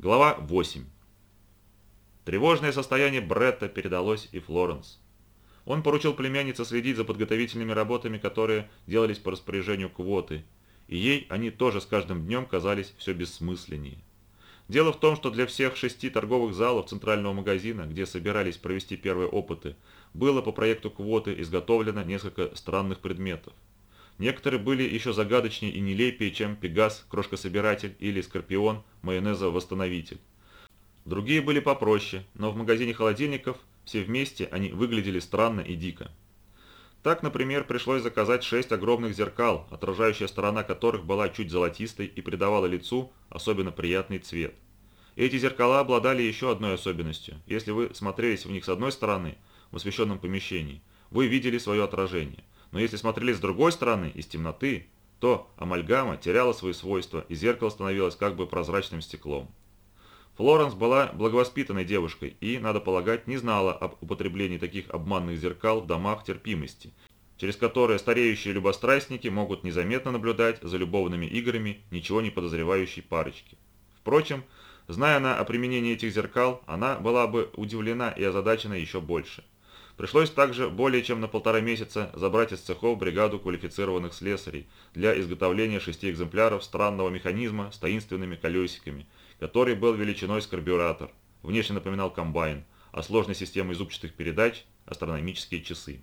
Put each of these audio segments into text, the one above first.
Глава 8. Тревожное состояние Бретта передалось и Флоренс. Он поручил племяннице следить за подготовительными работами, которые делались по распоряжению квоты, и ей они тоже с каждым днем казались все бессмысленнее. Дело в том, что для всех шести торговых залов центрального магазина, где собирались провести первые опыты, было по проекту квоты изготовлено несколько странных предметов. Некоторые были еще загадочнее и нелепее, чем Пегас, крошкособиратель или Скорпион, майонеза-восстановитель. Другие были попроще, но в магазине холодильников все вместе они выглядели странно и дико. Так, например, пришлось заказать шесть огромных зеркал, отражающая сторона которых была чуть золотистой и придавала лицу особенно приятный цвет. Эти зеркала обладали еще одной особенностью. Если вы смотрелись в них с одной стороны, в освещенном помещении, вы видели свое отражение – но если смотрели с другой стороны, из темноты, то амальгама теряла свои свойства, и зеркало становилось как бы прозрачным стеклом. Флоренс была благовоспитанной девушкой и, надо полагать, не знала об употреблении таких обманных зеркал в домах терпимости, через которые стареющие любострастники могут незаметно наблюдать за любовными играми ничего не подозревающей парочки. Впрочем, зная она о применении этих зеркал, она была бы удивлена и озадачена еще больше. Пришлось также более чем на полтора месяца забрать из цехов бригаду квалифицированных слесарей для изготовления шести экземпляров странного механизма с таинственными колесиками, который был величиной с карбюратор, внешне напоминал комбайн, а сложной системой зубчатых передач – астрономические часы.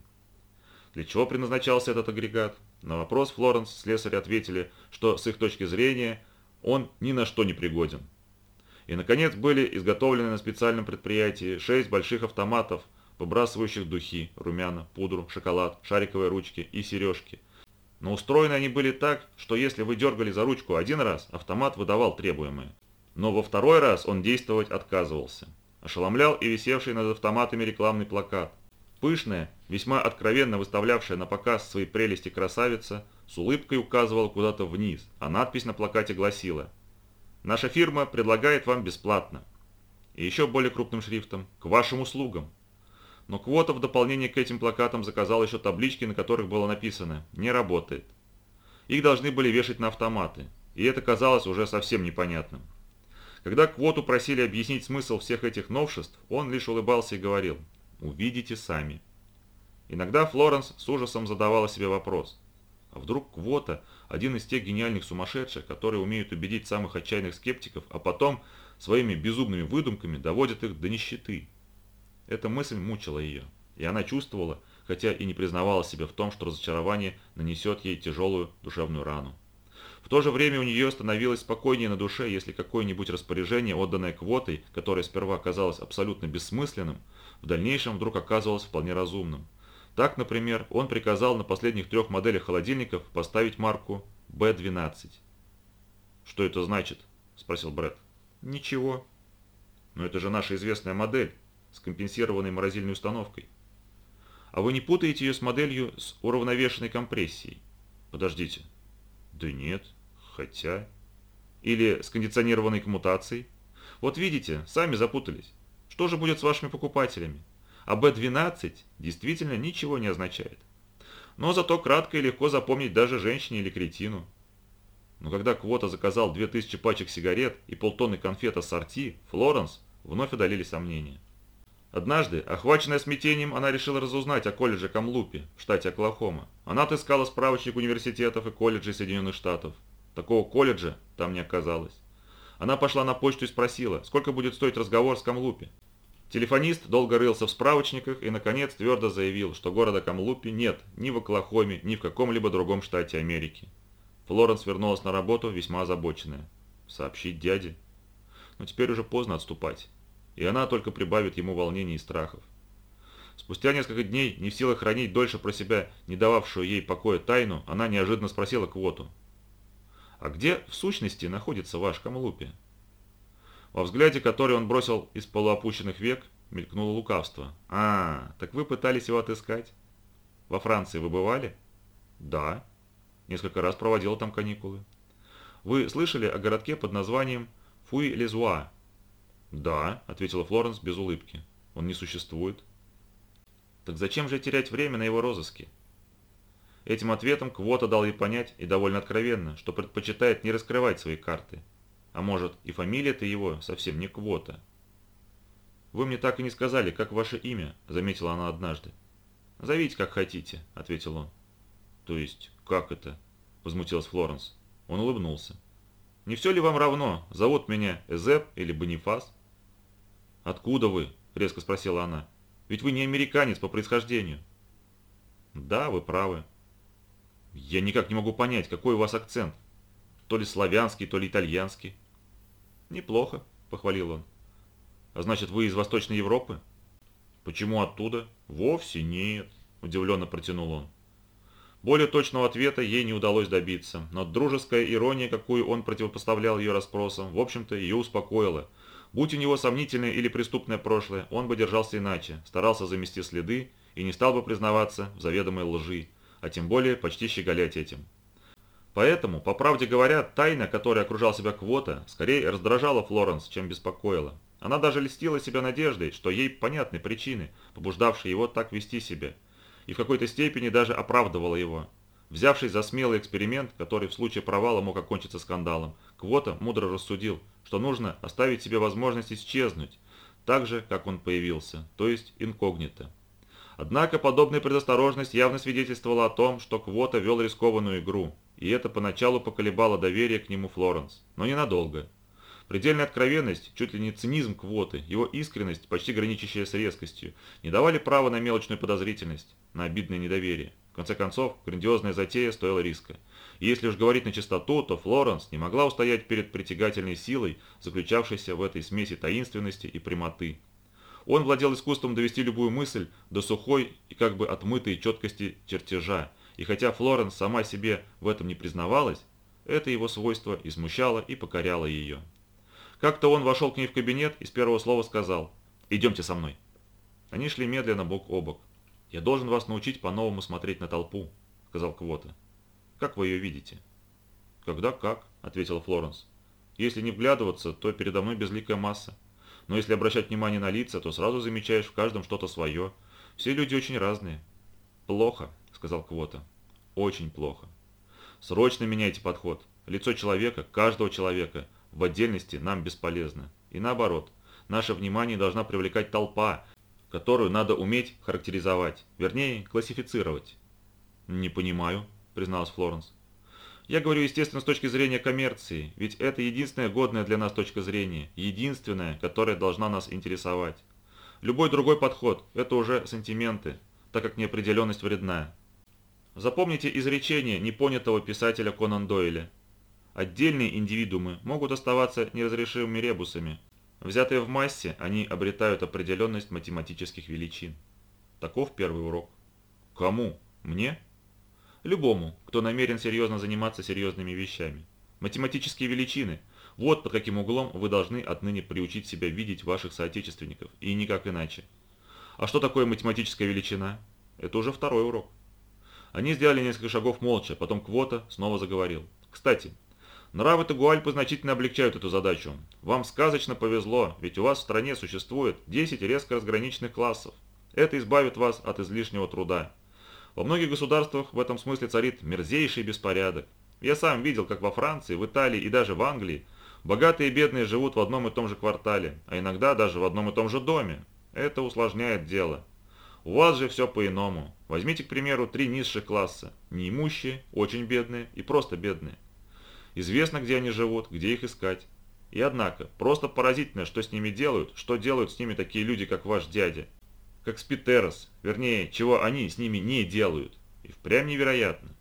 Для чего предназначался этот агрегат? На вопрос Флоренс слесари ответили, что с их точки зрения он ни на что не пригоден. И, наконец, были изготовлены на специальном предприятии шесть больших автоматов – выбрасывающих духи, румяна, пудру, шоколад, шариковые ручки и сережки. Но устроены они были так, что если вы дергали за ручку один раз, автомат выдавал требуемое. Но во второй раз он действовать отказывался. Ошеломлял и висевший над автоматами рекламный плакат. Пышная, весьма откровенно выставлявшая на показ свои прелести красавица, с улыбкой указывала куда-то вниз, а надпись на плакате гласила «Наша фирма предлагает вам бесплатно». И еще более крупным шрифтом «К вашим услугам». Но Квота в дополнение к этим плакатам заказал еще таблички, на которых было написано «Не работает». Их должны были вешать на автоматы, и это казалось уже совсем непонятным. Когда Квоту просили объяснить смысл всех этих новшеств, он лишь улыбался и говорил «Увидите сами». Иногда Флоренс с ужасом задавала себе вопрос. А вдруг Квота – один из тех гениальных сумасшедших, которые умеют убедить самых отчаянных скептиков, а потом своими безумными выдумками доводят их до нищеты? Эта мысль мучила ее, и она чувствовала, хотя и не признавала себе в том, что разочарование нанесет ей тяжелую душевную рану. В то же время у нее становилось спокойнее на душе, если какое-нибудь распоряжение, отданное квотой, которое сперва казалось абсолютно бессмысленным, в дальнейшем вдруг оказывалось вполне разумным. Так, например, он приказал на последних трех моделях холодильников поставить марку B12. «Что это значит?» – спросил Брэд. «Ничего». «Но это же наша известная модель с компенсированной морозильной установкой. А вы не путаете ее с моделью с уравновешенной компрессией? Подождите. Да нет, хотя... Или с кондиционированной коммутацией? Вот видите, сами запутались. Что же будет с вашими покупателями? А B12 действительно ничего не означает. Но зато кратко и легко запомнить даже женщине или кретину. Но когда Квота заказал 2000 пачек сигарет и полтонны конфет ассорти, Флоренс вновь одолели сомнения. Однажды, охваченная смятением, она решила разузнать о колледже Камлупи в штате Оклахома. Она отыскала справочник университетов и колледжей Соединенных Штатов. Такого колледжа там не оказалось. Она пошла на почту и спросила, сколько будет стоить разговор с Камлупи. Телефонист долго рылся в справочниках и, наконец, твердо заявил, что города Камлупи нет ни в Оклахоме, ни в каком-либо другом штате Америки. Флоренс вернулась на работу весьма озабоченная. Сообщить дяде? Но теперь уже поздно отступать и она только прибавит ему волнений и страхов. Спустя несколько дней, не в силах хранить дольше про себя не дававшую ей покоя тайну, она неожиданно спросила Квоту. «А где в сущности находится ваш Камлупи?» Во взгляде, который он бросил из полуопущенных век, мелькнуло лукавство. «А, так вы пытались его отыскать? Во Франции вы бывали?» «Да. Несколько раз проводил там каникулы». «Вы слышали о городке под названием Фуй-Лезуа?» «Да», — ответила Флоренс без улыбки. «Он не существует». «Так зачем же терять время на его розыске?» Этим ответом Квота дал ей понять, и довольно откровенно, что предпочитает не раскрывать свои карты. А может, и фамилия-то его совсем не Квота. «Вы мне так и не сказали, как ваше имя», — заметила она однажды. «Зовите, как хотите», — ответил он. «То есть, как это?» — возмутилась Флоренс. Он улыбнулся. «Не все ли вам равно, зовут меня Эзеп или Бонифас?» «Откуда вы?» — резко спросила она. «Ведь вы не американец по происхождению». «Да, вы правы». «Я никак не могу понять, какой у вас акцент. То ли славянский, то ли итальянский». «Неплохо», — похвалил он. «А значит, вы из Восточной Европы?» «Почему оттуда?» «Вовсе нет», – удивленно протянул он. Более точного ответа ей не удалось добиться, но дружеская ирония, какую он противопоставлял ее расспросам, в общем-то, ее успокоила. Будь у него сомнительное или преступное прошлое, он бы держался иначе, старался замести следы и не стал бы признаваться в заведомой лжи, а тем более почти щеголять этим. Поэтому, по правде говоря, тайна, которая окружал себя Квота, скорее раздражала Флоренс, чем беспокоила. Она даже льстила себя надеждой, что ей понятны причины, побуждавшие его так вести себя, и в какой-то степени даже оправдывала его. Взявшись за смелый эксперимент, который в случае провала мог окончиться скандалом, Квота мудро рассудил, что нужно оставить себе возможность исчезнуть, так же, как он появился, то есть инкогнито. Однако подобная предосторожность явно свидетельствовала о том, что Квота вел рискованную игру, и это поначалу поколебало доверие к нему Флоренс, но ненадолго. Предельная откровенность, чуть ли не цинизм квоты, его искренность, почти граничащая с резкостью, не давали права на мелочную подозрительность, на обидное недоверие. В конце концов, грандиозная затея стоила риска. И если уж говорить на чистоту, то Флоренс не могла устоять перед притягательной силой, заключавшейся в этой смеси таинственности и прямоты. Он владел искусством довести любую мысль до сухой и как бы отмытой четкости чертежа, и хотя Флоренс сама себе в этом не признавалась, это его свойство и и покоряло ее. Как-то он вошел к ней в кабинет и с первого слова сказал «Идемте со мной». Они шли медленно бок о бок. «Я должен вас научить по-новому смотреть на толпу», — сказал Квота. «Как вы ее видите?» «Когда как», — ответила Флоренс. «Если не вглядываться, то передо мной безликая масса. Но если обращать внимание на лица, то сразу замечаешь в каждом что-то свое. Все люди очень разные». «Плохо», — сказал Квота. «Очень плохо. Срочно меняйте подход. Лицо человека, каждого человека, в отдельности нам бесполезно. И наоборот, наше внимание должна привлекать толпа, которую надо уметь характеризовать, вернее, классифицировать. «Не понимаю», – призналась Флоренс. «Я говорю, естественно, с точки зрения коммерции, ведь это единственная годная для нас точка зрения, единственная, которая должна нас интересовать. Любой другой подход – это уже сантименты, так как неопределенность вредна. Запомните изречение непонятого писателя Конан Дойля – Отдельные индивидуумы могут оставаться неразрешимыми ребусами. Взятые в массе, они обретают определенность математических величин. Таков первый урок. Кому? Мне? Любому, кто намерен серьезно заниматься серьезными вещами. Математические величины – вот под каким углом вы должны отныне приучить себя видеть ваших соотечественников, и никак иначе. А что такое математическая величина? Это уже второй урок. Они сделали несколько шагов молча, потом Квота снова заговорил. Кстати, Нравы Тагуальпы значительно облегчают эту задачу. Вам сказочно повезло, ведь у вас в стране существует 10 резко разграниченных классов. Это избавит вас от излишнего труда. Во многих государствах в этом смысле царит мерзейший беспорядок. Я сам видел, как во Франции, в Италии и даже в Англии богатые и бедные живут в одном и том же квартале, а иногда даже в одном и том же доме. Это усложняет дело. У вас же все по-иному. Возьмите, к примеру, три низших класса. Неимущие, очень бедные и просто бедные. Известно, где они живут, где их искать. И однако, просто поразительно, что с ними делают, что делают с ними такие люди, как ваш дядя. Как Спитерос, вернее, чего они с ними не делают. И впрямь невероятно.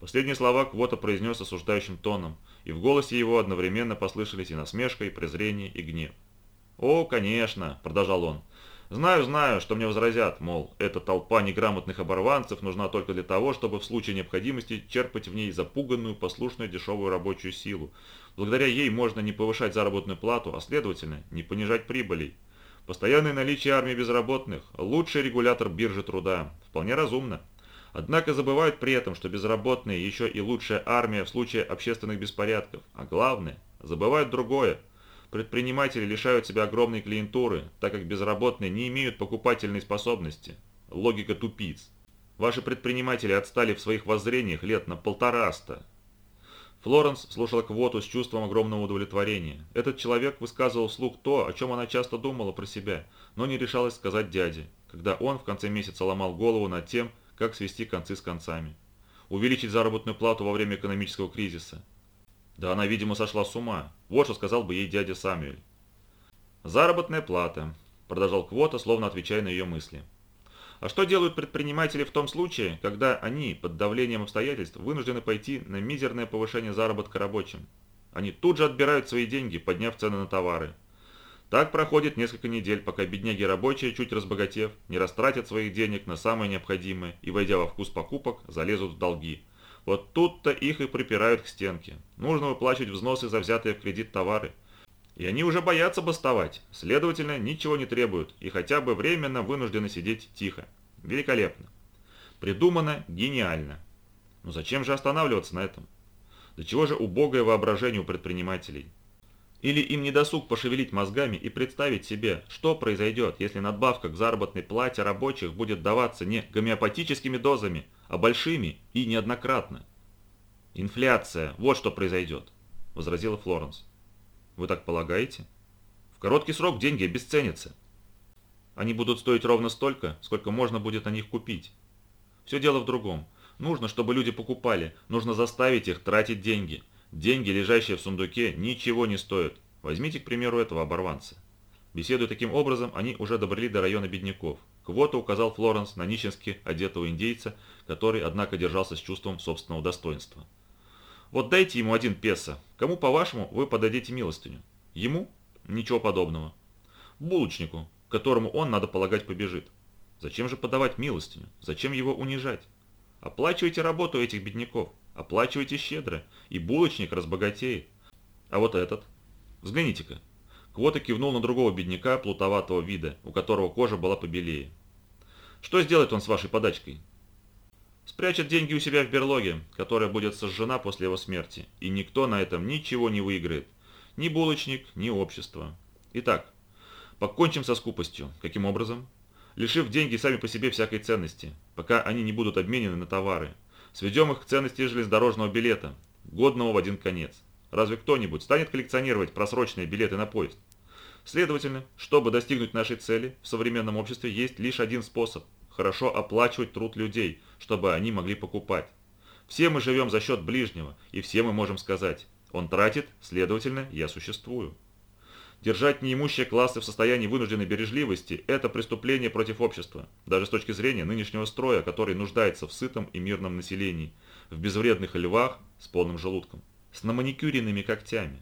Последние слова Квота произнес осуждающим тоном, и в голосе его одновременно послышались и насмешка, и презрение, и гнев. «О, конечно», – продолжал он, Знаю, знаю, что мне возразят, мол, эта толпа неграмотных оборванцев нужна только для того, чтобы в случае необходимости черпать в ней запуганную, послушную, дешевую рабочую силу. Благодаря ей можно не повышать заработную плату, а следовательно, не понижать прибылей. Постоянное наличие армии безработных – лучший регулятор биржи труда. Вполне разумно. Однако забывают при этом, что безработные еще и лучшая армия в случае общественных беспорядков. А главное, забывают другое – Предприниматели лишают себя огромной клиентуры, так как безработные не имеют покупательной способности. Логика тупиц. Ваши предприниматели отстали в своих воззрениях лет на полтораста. Флоренс слушала Квоту с чувством огромного удовлетворения. Этот человек высказывал вслух то, о чем она часто думала про себя, но не решалась сказать дяде, когда он в конце месяца ломал голову над тем, как свести концы с концами. Увеличить заработную плату во время экономического кризиса. Да она, видимо, сошла с ума. Вот что сказал бы ей дядя Самюэль. «Заработная плата», – продолжал Квота, словно отвечая на ее мысли. А что делают предприниматели в том случае, когда они под давлением обстоятельств вынуждены пойти на мизерное повышение заработка рабочим? Они тут же отбирают свои деньги, подняв цены на товары. Так проходит несколько недель, пока бедняги рабочие, чуть разбогатев, не растратят своих денег на самое необходимое и, войдя во вкус покупок, залезут в долги. Вот тут-то их и припирают к стенке. Нужно выплачивать взносы за взятые в кредит товары. И они уже боятся бастовать, следовательно, ничего не требуют и хотя бы временно вынуждены сидеть тихо. Великолепно. Придумано гениально. Но зачем же останавливаться на этом? До чего же убогое воображение у предпринимателей? Или им не досуг пошевелить мозгами и представить себе, что произойдет, если надбавка к заработной плате рабочих будет даваться не гомеопатическими дозами, а большими и неоднократно. «Инфляция, вот что произойдет», – возразила Флоренс. «Вы так полагаете? В короткий срок деньги обесценятся. Они будут стоить ровно столько, сколько можно будет на них купить. Все дело в другом. Нужно, чтобы люди покупали, нужно заставить их тратить деньги. Деньги, лежащие в сундуке, ничего не стоят. Возьмите, к примеру, этого оборванца. Беседуя таким образом, они уже добрели до района бедняков. Квота указал Флоренс на нищенски одетого индейца, который, однако, держался с чувством собственного достоинства. «Вот дайте ему один песо. Кому, по-вашему, вы подадите милостыню? Ему? Ничего подобного. Булочнику, которому он, надо полагать, побежит. Зачем же подавать милостыню? Зачем его унижать? Оплачивайте работу этих бедняков, оплачивайте щедро, и булочник разбогатеет. А вот этот? Взгляните-ка. Квота кивнул на другого бедняка плутоватого вида, у которого кожа была побелее. Что сделает он с вашей подачкой? Спрячет деньги у себя в берлоге, которая будет сожжена после его смерти, и никто на этом ничего не выиграет. Ни булочник, ни общество. Итак, Покончим со скупостью. Каким образом? Лишив деньги сами по себе всякой ценности, пока они не будут обменены на товары. Сведем их к ценности железнодорожного билета, годного в один конец. Разве кто-нибудь станет коллекционировать просроченные билеты на поезд? Следовательно, чтобы достигнуть нашей цели, в современном обществе есть лишь один способ – хорошо оплачивать труд людей, чтобы они могли покупать. Все мы живем за счет ближнего, и все мы можем сказать – он тратит, следовательно, я существую. Держать неимущие классы в состоянии вынужденной бережливости – это преступление против общества, даже с точки зрения нынешнего строя, который нуждается в сытом и мирном населении, в безвредных львах с полным желудком, с наманикюренными когтями.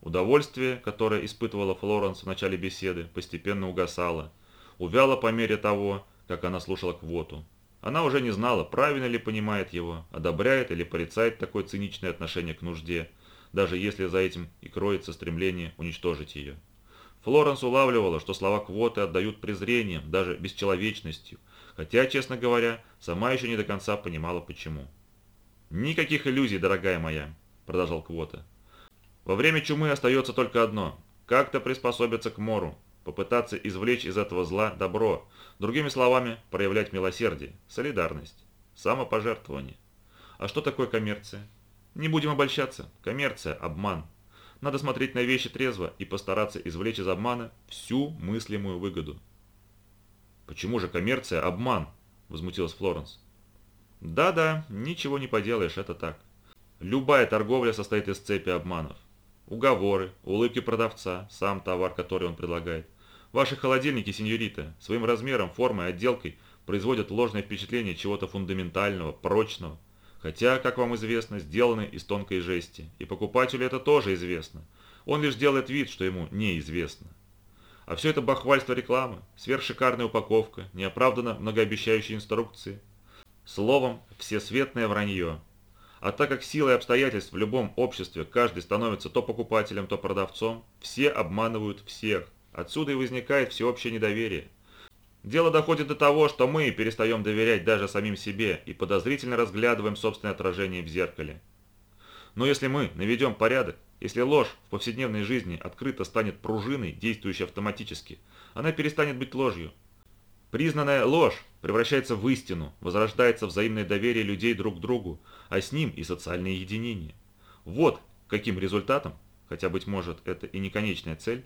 Удовольствие, которое испытывала Флоренс в начале беседы, постепенно угасало, увяло по мере того, как она слушала Квоту. Она уже не знала, правильно ли понимает его, одобряет или порицает такое циничное отношение к нужде – даже если за этим и кроется стремление уничтожить ее. Флоренс улавливала, что слова квоты отдают презрением, даже бесчеловечностью, хотя, честно говоря, сама еще не до конца понимала почему. «Никаких иллюзий, дорогая моя», – продолжал Квота. «Во время чумы остается только одно – как-то приспособиться к мору, попытаться извлечь из этого зла добро, другими словами, проявлять милосердие, солидарность, самопожертвование. А что такое коммерция? Не будем обольщаться. Коммерция – обман. Надо смотреть на вещи трезво и постараться извлечь из обмана всю мыслимую выгоду. «Почему же коммерция – обман?» – возмутилась Флоренс. «Да-да, ничего не поделаешь, это так. Любая торговля состоит из цепи обманов. Уговоры, улыбки продавца, сам товар, который он предлагает. Ваши холодильники, сеньорита, своим размером, формой, отделкой производят ложное впечатление чего-то фундаментального, прочного, Хотя, как вам известно, сделаны из тонкой жести, и покупателю это тоже известно. Он лишь делает вид, что ему неизвестно. А все это бахвальство рекламы, сверхшикарная упаковка, неоправданно многообещающие инструкции. Словом, всесветное вранье. А так как силой обстоятельств в любом обществе каждый становится то покупателем, то продавцом, все обманывают всех. Отсюда и возникает всеобщее недоверие. Дело доходит до того, что мы перестаем доверять даже самим себе и подозрительно разглядываем собственное отражение в зеркале. Но если мы наведем порядок, если ложь в повседневной жизни открыто станет пружиной, действующей автоматически, она перестанет быть ложью. Признанная ложь превращается в истину, возрождается взаимное доверие людей друг к другу, а с ним и социальное единение. Вот каким результатом, хотя, быть может, это и не конечная цель,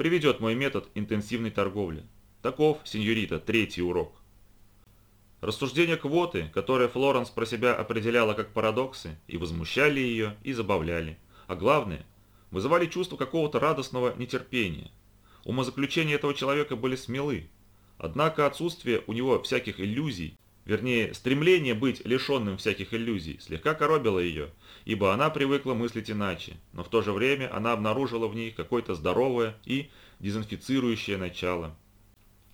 приведет мой метод интенсивной торговли. Таков, сеньорита, третий урок. Рассуждения квоты, которые Флоренс про себя определяла как парадоксы, и возмущали ее, и забавляли, а главное, вызывали чувство какого-то радостного нетерпения. Умозаключения этого человека были смелы, однако отсутствие у него всяких иллюзий, вернее, стремление быть лишенным всяких иллюзий, слегка коробило ее, ибо она привыкла мыслить иначе, но в то же время она обнаружила в ней какое-то здоровое и дезинфицирующее начало.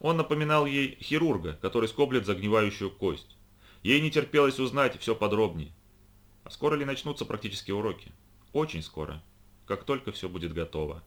Он напоминал ей хирурга, который скоблит загнивающую кость. Ей не терпелось узнать все подробнее. А скоро ли начнутся практические уроки? Очень скоро, как только все будет готово.